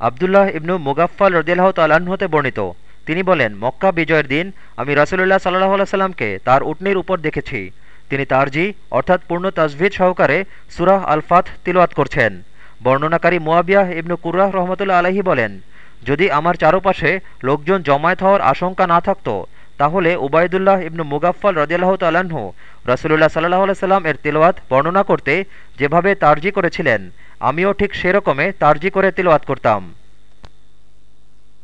আবদুল্লাহ ইবনু মুগাফাল রদিয়াল্লাহ তাল্লাহ্ন হতে বর্ণিত। তিনি বলেন, মক্কা বিজয়ের দিন আমি রাসুলুল্লাহ সাল্লাহ সাল্লামকে তার উটনির উপর দেখেছি। তিনি তারজি অর্থাৎ পূর্ণ তাজভিদ সহকারে সুরাহ আলফাত তিলওয়াত করছেন। বর্ণনাকারী মুয়াবিয়াহ ইবনু কুর্রাহ রহমতুল্লা আলহি বলেন, যদি আমার চারপাশে লোকজন জমায়েত হওয়ার আশঙ্কা না থাকত, তাহলে উবায়দুল্লাহ ইবনু মুগাফল রদিয়াল্লাহ তাল্লাহ্ন রসুল্লাহ সাল্লাহ সাল্লাম এর তিলওয়াত বর্ণনা করতে যেভাবে তার্জি করেছিলেন আমিও ঠিক সেরকমে তার্জি করে তিলওয়াত করতাম।